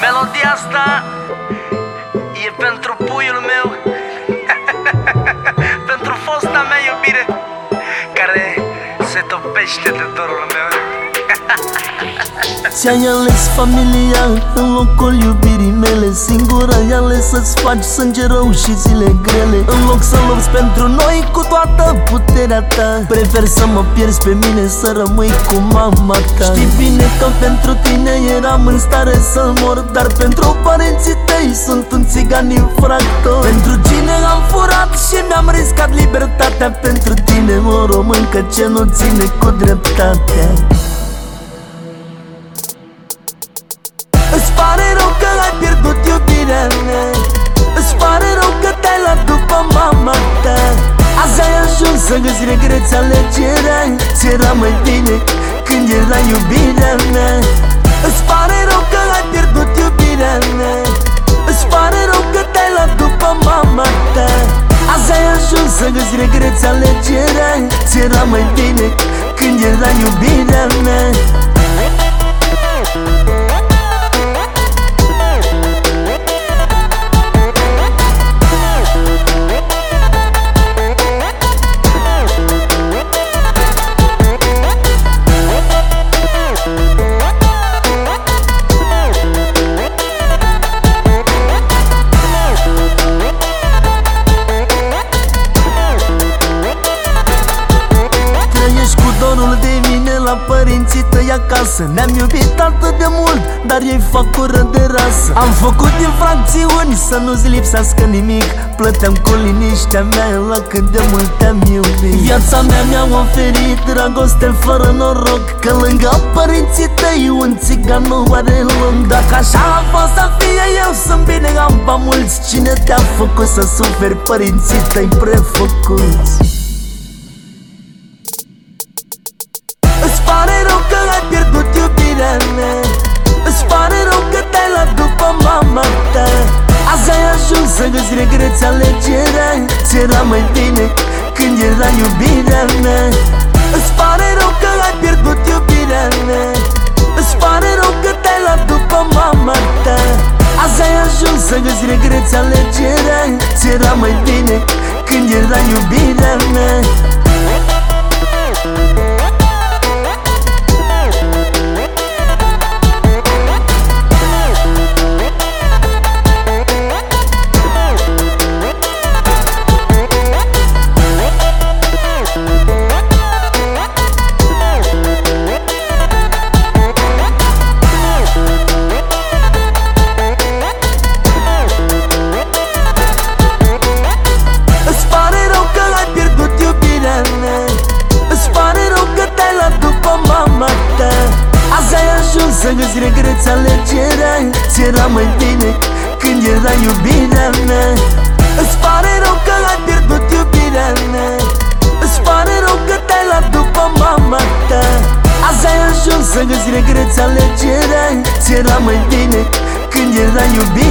Melodia asta e pentru puiul meu Pentru fosta mea iubire Care se topește de dorul meu Ți-ai ales familia în locul iubirii mele. Singura ai ales să-ți faci sânge rău și zile grele. În loc să lupți pentru noi cu toată puterea ta. Prefer să mă pierzi pe mine să rămâi cu mama ta. Știi bine că pentru tine eram în stare să mor Dar pentru părinții tăi sunt un țigan infractor. Pentru cine am furat și mi-am riscat libertatea. Pentru tine o româncă ce nu ține cu dreptatea găsi regreți alegerea Ți era mai bine când era iubirea mea. Îți pare rău că ai pierdut iubirea mea. Îți pare rău că te-ai luat după mama ta. Azi ai ajuns să găsi regreți alegerea. Ți era mai bine când era iubirea mea acasă. Ne-am iubit atât de mult, dar ei fac cură de rasă. Am făcut infracțiuni să nu-ți lipsească nimic. Plăteam cu liniștea mea la cât de mult te-am iubit. Viața mea mi-a oferit dragoste fără noroc Că lângă părinții tăi un țigan nu are loc Dacă așa a fost să fie eu sunt bine am ba mulți. Cine te-a făcut să suferi părinții tăi prefăcuți iubirea mea Îți pare rău că te-ai luat după mama ta. Azi ai ajuns să găsi regreți alegerea. Ți era mai bine când era iubirea mea. Îți pare rău să găsi regreți alegerea Ți era mai bine când era iubirea mea. Îți pare rău că ai pierdut iubirea mea. Îți pare rău că te-ai luat după mama ta. Azi ai ajuns să găsi regreți alegerea Ți era mai bine când era iubirea mea